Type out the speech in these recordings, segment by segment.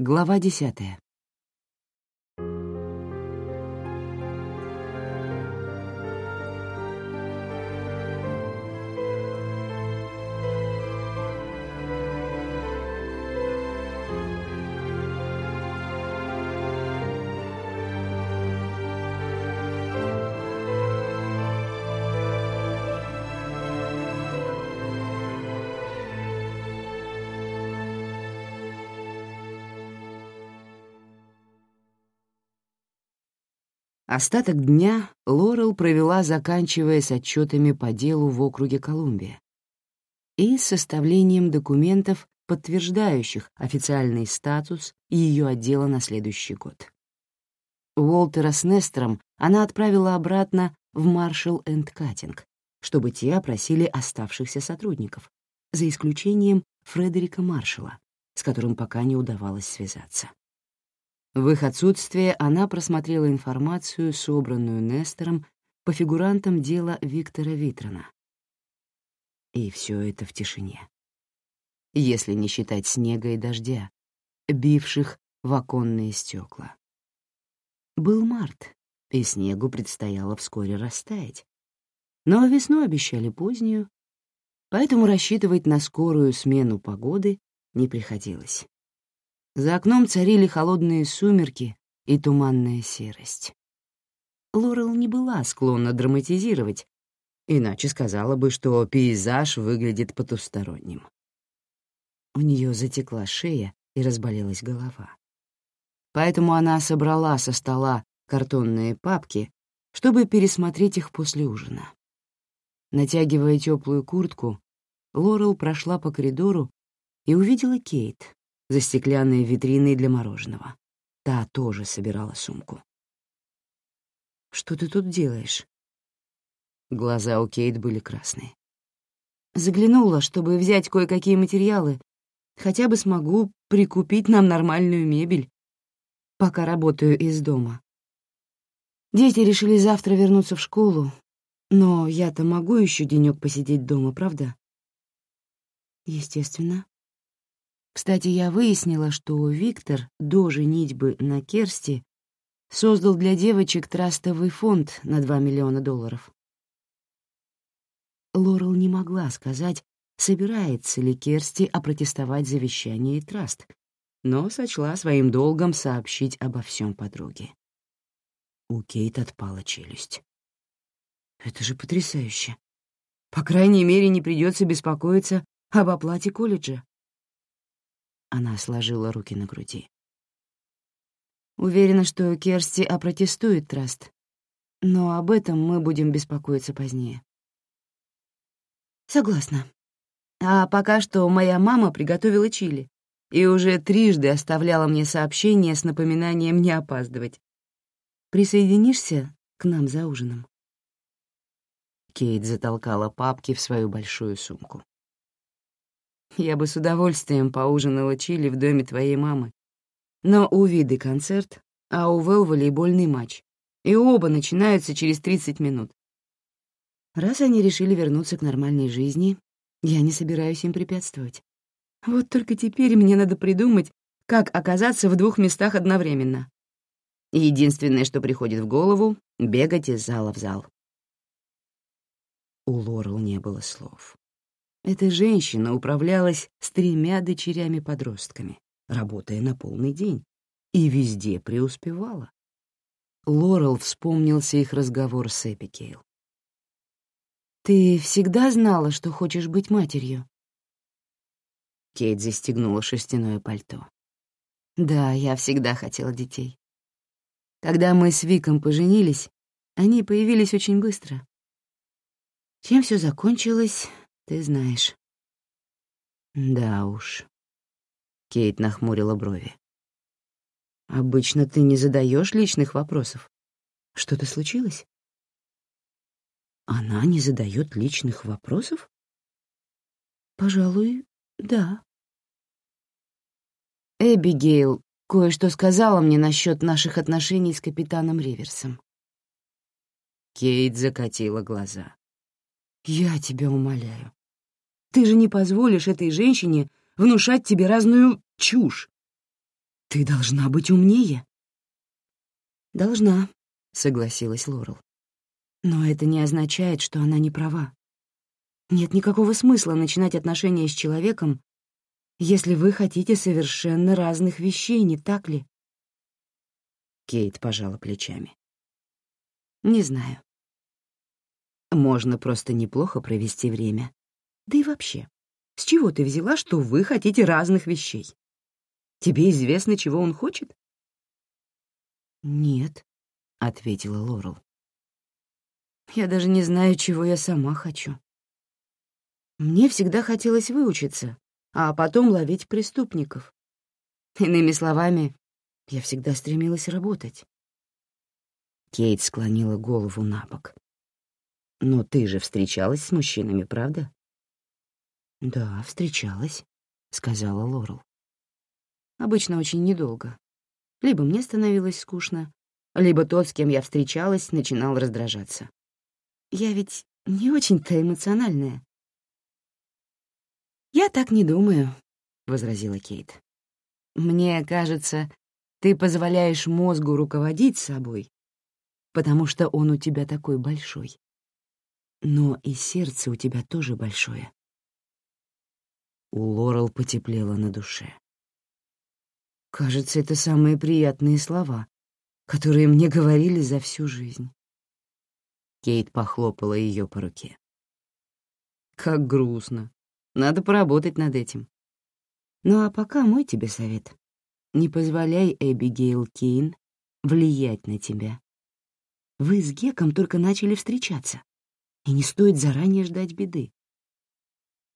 Глава десятая. Остаток дня Лорел провела, заканчивая с отчетами по делу в округе Колумбия и составлением документов, подтверждающих официальный статус ее отдела на следующий год. Уолтера с Нестером она отправила обратно в Маршалл энд Каттинг, чтобы те опросили оставшихся сотрудников, за исключением Фредерика Маршалла, с которым пока не удавалось связаться. В их отсутствие она просмотрела информацию, собранную Нестором по фигурантам дела Виктора Витрона. И все это в тишине. Если не считать снега и дождя, бивших в оконные стекла. Был март, и снегу предстояло вскоре растаять. Но весну обещали позднюю, поэтому рассчитывать на скорую смену погоды не приходилось. За окном царили холодные сумерки и туманная серость. Лорел не была склонна драматизировать, иначе сказала бы, что пейзаж выглядит потусторонним. У нее затекла шея и разболелась голова. Поэтому она собрала со стола картонные папки, чтобы пересмотреть их после ужина. Натягивая теплую куртку, Лорел прошла по коридору и увидела Кейт, за стеклянной витриной для мороженого. Та тоже собирала сумку. «Что ты тут делаешь?» Глаза у Кейт были красные. «Заглянула, чтобы взять кое-какие материалы. Хотя бы смогу прикупить нам нормальную мебель, пока работаю из дома. Дети решили завтра вернуться в школу, но я-то могу еще денек посидеть дома, правда?» «Естественно», кстати, я выяснила, что Виктор до женитьбы на Керсти создал для девочек трастовый фонд на 2 миллиона долларов. Лорел не могла сказать, собирается ли Керсти опротестовать завещание и траст, но сочла своим долгом сообщить обо всем подруге. У Кейт отпала челюсть. «Это же потрясающе. По крайней мере, не придется беспокоиться об оплате колледжа. Она сложила руки на груди. Уверена, что Керсти опротестует Траст, но об этом мы будем беспокоиться позднее. Согласна. А пока что моя мама приготовила чили и уже трижды оставляла мне сообщение с напоминанием не опаздывать. Присоединишься к нам за ужином? Кейт затолкала папки в свою большую сумку. Я бы с удовольствием поужинала чили в доме твоей мамы. Но у Виды концерт, а у Вэл волейбольный матч. И оба начинаются через 30 минут. Раз они решили вернуться к нормальной жизни, я не собираюсь им препятствовать. Вот только теперь мне надо придумать, как оказаться в двух местах одновременно. Единственное, что приходит в голову — бегать из зала в зал. У Лорел не было слов. Эта женщина управлялась с тремя дочерями-подростками, работая на полный день, и везде преуспевала. Лорел вспомнился их разговор с Эпикейл. «Ты всегда знала, что хочешь быть матерью?» Кейт застегнула шерстяное пальто. «Да, я всегда хотела детей. Когда мы с Виком поженились, они появились очень быстро. Чем все закончилось, ты знаешь. Да уж. Кейт нахмурила брови. Обычно ты не задаешь личных вопросов. Что-то случилось? Она не задает личных вопросов? Пожалуй, да. Эбигейл кое-что сказала мне насчет наших отношений с капитаном Риверсом. Кейт закатила глаза. «Я тебя умоляю, ты же не позволишь этой женщине внушать тебе разную чушь. Ты должна быть умнее. Должна, согласилась Лорел. Но это не означает, что она не права. Нет никакого смысла начинать отношения с человеком, если вы хотите совершенно разных вещей, не так ли? Кейт пожала плечами. Не знаю. Можно просто неплохо провести время. Да и вообще, с чего ты взяла, что вы хотите разных вещей? Тебе известно, чего он хочет? «Нет», — ответила Лорел. «Я даже не знаю, чего я сама хочу. Мне всегда хотелось выучиться, а потом ловить преступников. Иными словами, я всегда стремилась работать». Кейт склонила голову на бок. «Но ты же встречалась с мужчинами, правда?» «Да, встречалась», — сказала Лорел. «Обычно очень недолго. Либо мне становилось скучно, либо тот, с кем я встречалась, начинал раздражаться. Я ведь не очень-то эмоциональная. «Я так не думаю», — возразила Кейт. «Мне кажется, ты позволяешь мозгу руководить собой, потому что он у тебя такой большой. Но и сердце у тебя тоже большое». У Лорел потеплело на душе. Кажется, это самые приятные слова, которые мне говорили за всю жизнь. Кейт похлопала ее по руке. Как грустно. Надо поработать над этим. Ну а пока мой тебе совет. Не позволяй Эбигейл Кейн влиять на тебя. Вы с Геком только начали встречаться, и не стоит заранее ждать беды.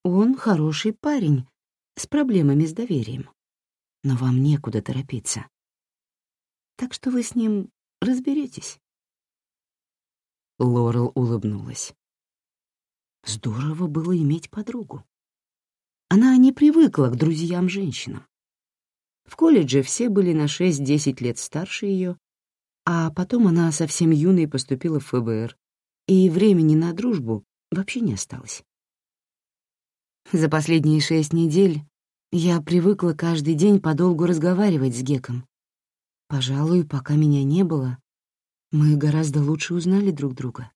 Он хороший парень с проблемами с доверием но вам некуда торопиться. Так что вы с ним разберетесь. Лорел улыбнулась. Здорово было иметь подругу. Она не привыкла к друзьям-женщинам. В колледже все были на 6-10 лет старше ее, а потом она совсем юной поступила в ФБР, и времени на дружбу вообще не осталось. За последние шесть недель я привыкла каждый день подолгу разговаривать с Геком. Пожалуй, пока меня не было, мы гораздо лучше узнали друг друга.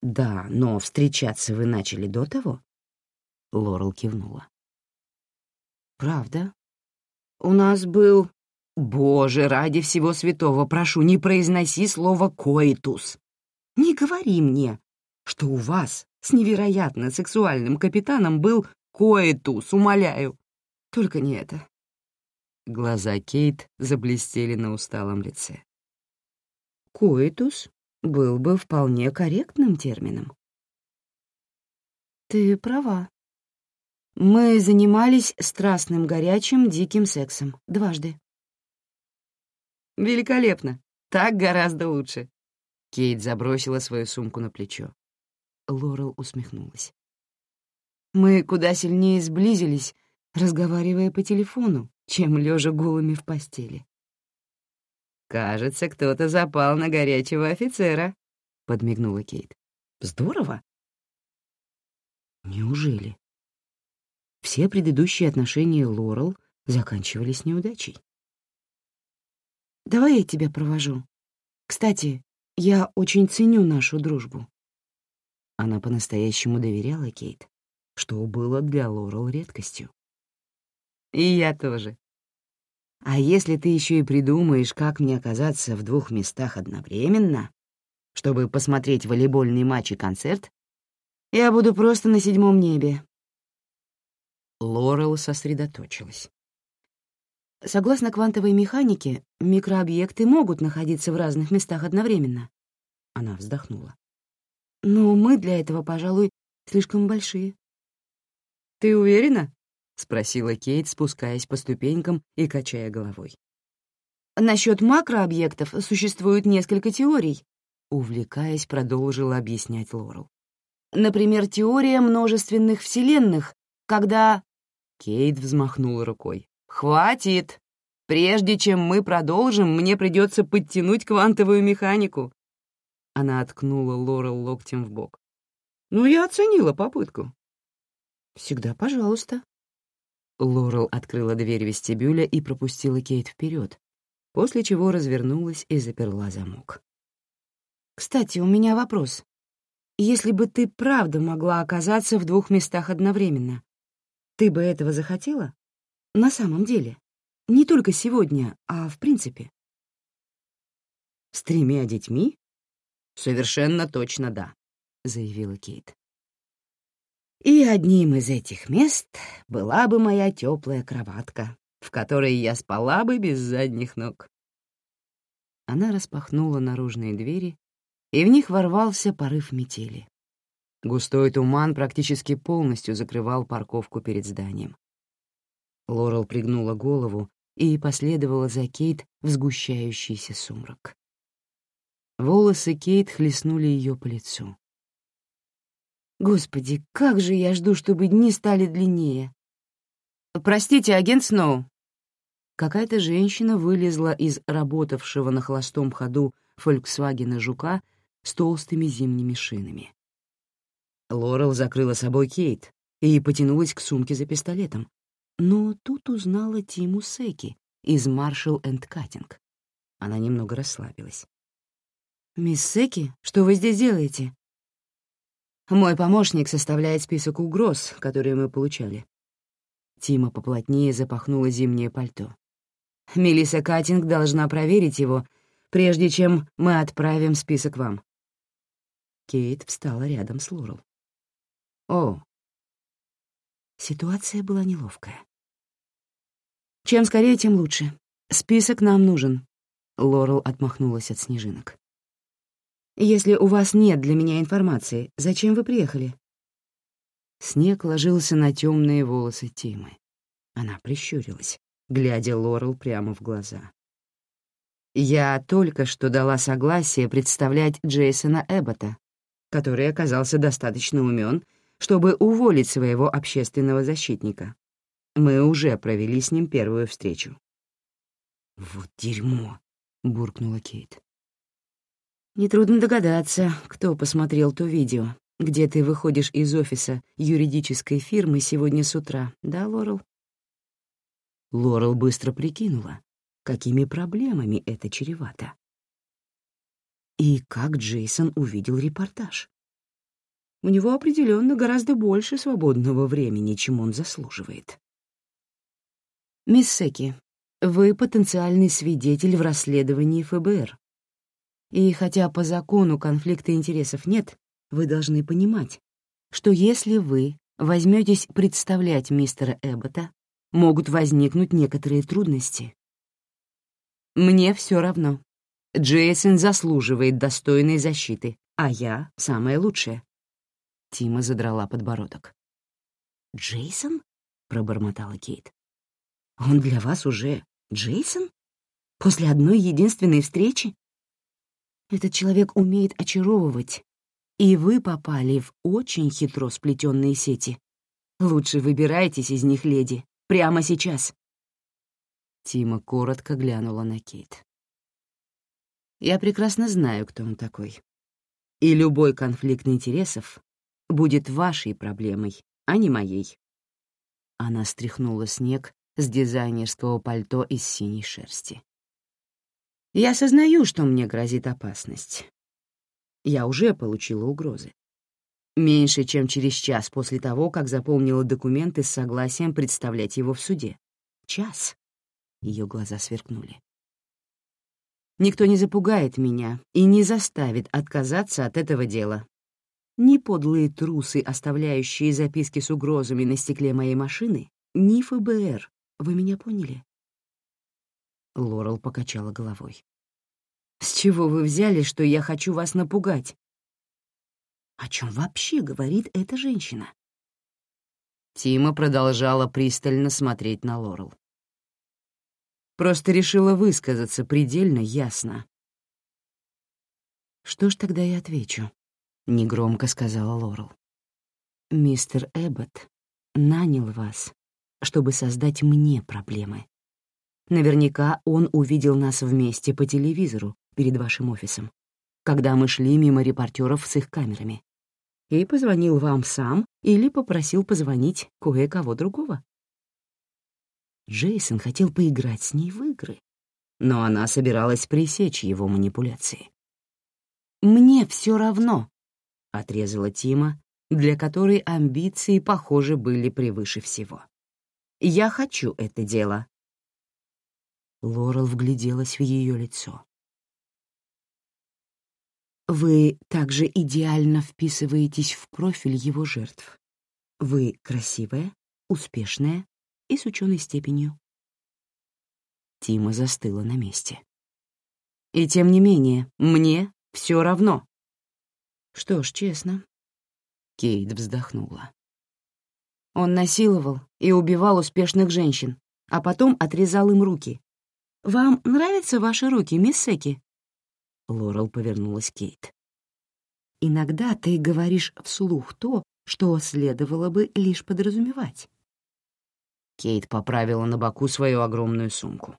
«Да, но встречаться вы начали до того?» Лорел кивнула. «Правда? У нас был...» «Боже, ради всего святого, прошу, не произноси слово «коитус». Не говори мне, что у вас с невероятно сексуальным капитаном был Коэтус, умоляю. Только не это. Глаза Кейт заблестели на усталом лице. Коэтус был бы вполне корректным термином. Ты права. Мы занимались страстным, горячим, диким сексом. Дважды. Великолепно. Так гораздо лучше. Кейт забросила свою сумку на плечо. Лорел усмехнулась. Мы куда сильнее сблизились, разговаривая по телефону, чем лежа голыми в постели. «Кажется, кто-то запал на горячего офицера», — подмигнула Кейт. «Здорово». Неужели? Все предыдущие отношения Лорел заканчивались неудачей. «Давай я тебя провожу. Кстати, я очень ценю нашу дружбу». Она по-настоящему доверяла Кейт что было для Лорел редкостью. «И я тоже. А если ты еще и придумаешь, как мне оказаться в двух местах одновременно, чтобы посмотреть волейбольный матч и концерт, я буду просто на седьмом небе». Лорел сосредоточилась. Согласно квантовой механике, микрообъекты могут находиться в разных местах одновременно. Она вздохнула. Но мы для этого, пожалуй, слишком большие. «Ты уверена?» — спросила Кейт, спускаясь по ступенькам и качая головой. «Насчет макрообъектов существует несколько теорий», — увлекаясь, продолжила объяснять Лорел. «Например, теория множественных вселенных, когда...» Кейт взмахнула рукой. «Хватит! Прежде чем мы продолжим, мне придется подтянуть квантовую механику». Она откнула Лорел локтем в бок. «Ну, я оценила попытку. Всегда пожалуйста. Лорел открыла дверь вестибюля и пропустила Кейт вперед, после чего развернулась и заперла замок. «Кстати, у меня вопрос. Если бы ты правда могла оказаться в двух местах одновременно, ты бы этого захотела? На самом деле. Не только сегодня, а в принципе. «С тремя детьми?» «Совершенно точно да», — заявила Кейт. «И одним из этих мест была бы моя теплая кроватка, в которой я спала бы без задних ног». Она распахнула наружные двери, и в них ворвался порыв метели. Густой туман практически полностью закрывал парковку перед зданием. Лорел пригнула голову и последовала за Кейт в сгущающийся сумрак. Волосы Кейт хлестнули ее по лицу. «Господи, как же я жду, чтобы дни стали длиннее!» «Простите, агент Сноу!» Какая-то женщина вылезла из работавшего на холостом ходу «Фольксвагена Жука» с толстыми зимними шинами. Лорел закрыла собой Кейт и потянулась к сумке за пистолетом, но тут узнала Тиму Секи из Marshall энд Каттинг. Она немного расслабилась. «Мисс Секи, что вы здесь делаете?» «Мой помощник составляет список угроз, которые мы получали». Тима поплотнее запахнула зимнее пальто. «Мелисса Каттинг должна проверить его, прежде чем мы отправим список вам». Кейт встала рядом с Лорел. «О». Ситуация была неловкая. «Чем скорее, тем лучше. Список нам нужен». Лорел отмахнулась от снежинок. Если у вас нет для меня информации, зачем вы приехали?» Снег ложился на темные волосы Тимы. Она прищурилась, глядя Лорел прямо в глаза. «Я только что дала согласие представлять Джейсона Эббота, который оказался достаточно умен, чтобы уволить своего общественного защитника. Мы уже провели с ним первую встречу». «Вот дерьмо», — буркнула Кейт. Нетрудно догадаться, кто посмотрел то видео, где ты выходишь из офиса юридической фирмы сегодня с утра, да, Лорел? Лорел быстро прикинула, какими проблемами это чревато. И как Джейсон увидел репортаж. У него определенно гораздо больше свободного времени, чем он заслуживает. «Мисс Секи, вы потенциальный свидетель в расследовании ФБР, и хотя по закону конфликта интересов нет, вы должны понимать, что если вы возьметесь представлять мистера Эббота, могут возникнуть некоторые трудности. Мне все равно. Джейсон заслуживает достойной защиты, а я — самое лучшее. Тима задрала подбородок. «Джейсон?» — пробормотала Кейт. «Он для вас уже Джейсон? После одной единственной встречи?» Этот человек умеет очаровывать, и вы попали в очень хитро сплетенные сети. Лучше выбирайтесь из них, леди, прямо сейчас. Тима коротко глянула на Кейт. Я прекрасно знаю, кто он такой. И любой конфликт интересов будет вашей проблемой, а не моей. Она стряхнула снег с дизайнерского пальто из синей шерсти. Я осознаю, что мне грозит опасность. Я уже получила угрозы. Меньше, чем через час после того, как заполнила документы с согласием представлять его в суде. Час. Ее глаза сверкнули. Никто не запугает меня и не заставит отказаться от этого дела. Ни подлые трусы, оставляющие записки с угрозами на стекле моей машины, ни ФБР. Вы меня поняли? Лорел покачала головой. «С чего вы взяли, что я хочу вас напугать?» «О чем вообще говорит эта женщина?» Тима продолжала пристально смотреть на Лорел. Просто решила высказаться предельно ясно. «Что ж тогда я отвечу?» — негромко сказала Лорел. «Мистер Эббот нанял вас, чтобы создать мне проблемы. Наверняка он увидел нас вместе по телевизору перед вашим офисом, когда мы шли мимо репортеров с их камерами. И позвонил вам сам или попросил позвонить кое-кого другого. Джейсон хотел поиграть с ней в игры, но она собиралась пресечь его манипуляции. «Мне все равно», — отрезала Тима, для которой амбиции, похоже, были превыше всего. «Я хочу это дело». Лорел вгляделась в ее лицо. Вы также идеально вписываетесь в профиль его жертв. Вы красивая, успешная и с ученой степенью. Тима застыла на месте. И тем не менее, мне все равно. Что ж, честно. Кейт вздохнула. Он насиловал и убивал успешных женщин, а потом отрезал им руки. «Вам нравятся ваши руки, мисс Секи?» Лорел повернулась к Кейт. «Иногда ты говоришь вслух то, что следовало бы лишь подразумевать». Кейт поправила на боку свою огромную сумку.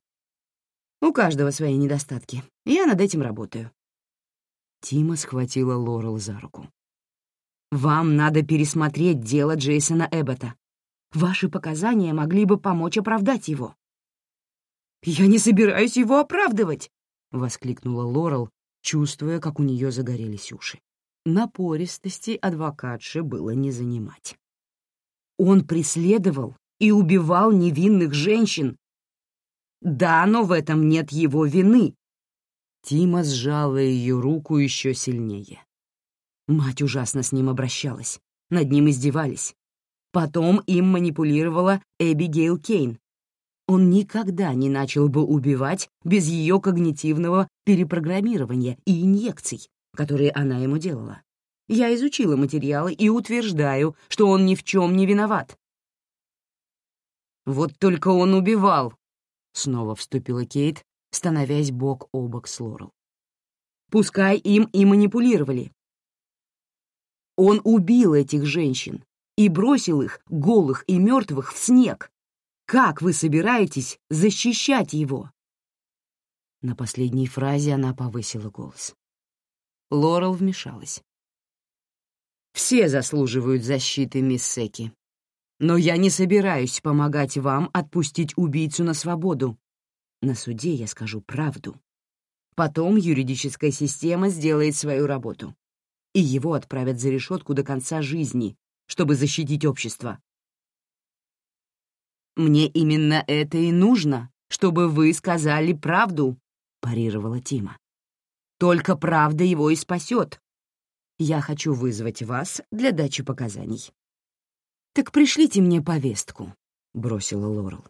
«У каждого свои недостатки. Я над этим работаю». Тима схватила Лорел за руку. «Вам надо пересмотреть дело Джейсона Эббота. Ваши показания могли бы помочь оправдать его». «Я не собираюсь его оправдывать!» — воскликнула Лорел, чувствуя, как у нее загорелись уши. Напористости адвокатши было не занимать. Он преследовал и убивал невинных женщин. Да, но в этом нет его вины. Тима сжала ее руку еще сильнее. Мать ужасно с ним обращалась, над ним издевались. Потом им манипулировала Эбигейл Кейн, он никогда не начал бы убивать без ее когнитивного перепрограммирования и инъекций, которые она ему делала. Я изучила материалы и утверждаю, что он ни в чем не виноват. «Вот только он убивал», — снова вступила Кейт, становясь бок о бок с Лорел. «Пускай им и манипулировали. Он убил этих женщин и бросил их, голых и мертвых, в снег, как вы собираетесь защищать его?» На последней фразе она повысила голос. Лорел вмешалась. «Все заслуживают защиты, мисс Секи. Но я не собираюсь помогать вам отпустить убийцу на свободу. На суде я скажу правду. Потом юридическая система сделает свою работу, и его отправят за решетку до конца жизни, чтобы защитить общество. «Мне именно это и нужно, чтобы вы сказали правду», — парировала Тима. «Только правда его и спасет. Я хочу вызвать вас для дачи показаний». «Так пришлите мне повестку», — бросила Лорел.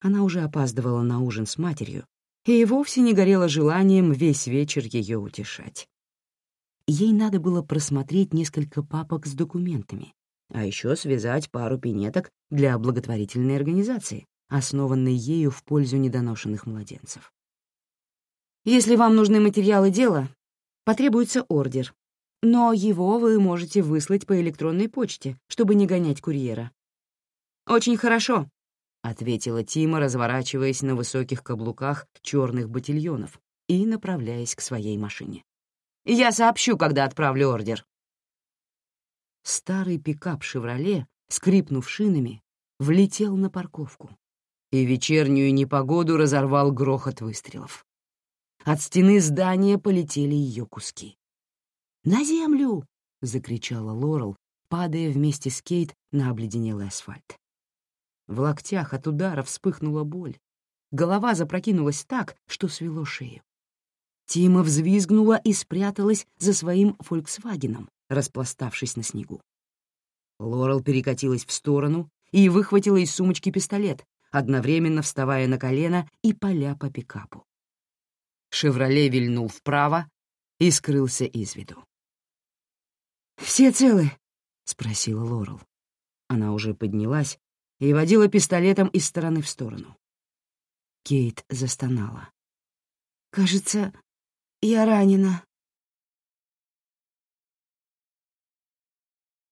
Она уже опаздывала на ужин с матерью и вовсе не горела желанием весь вечер ее утешать. Ей надо было просмотреть несколько папок с документами, а еще связать пару пинеток для благотворительной организации, основанной ею в пользу недоношенных младенцев. Если вам нужны материалы дела, потребуется ордер, но его вы можете выслать по электронной почте, чтобы не гонять курьера. «Очень хорошо», — ответила Тима, разворачиваясь на высоких каблуках черных ботильонов и направляясь к своей машине. «Я сообщу, когда отправлю ордер» старый пикап «Шевроле», скрипнув шинами, влетел на парковку, и вечернюю непогоду разорвал грохот выстрелов. От стены здания полетели ее куски. «На землю!» — закричала Лорел, падая вместе с Кейт на обледенелый асфальт. В локтях от удара вспыхнула боль. Голова запрокинулась так, что свело шею. Тима взвизгнула и спряталась за своим «Фольксвагеном», распластавшись на снегу. Лорел перекатилась в сторону и выхватила из сумочки пистолет, одновременно вставая на колено и поля по пикапу. «Шевроле» вильнул вправо и скрылся из виду. «Все целы?» — спросила Лорел. Она уже поднялась и водила пистолетом из стороны в сторону. Кейт застонала. «Кажется, я ранена»,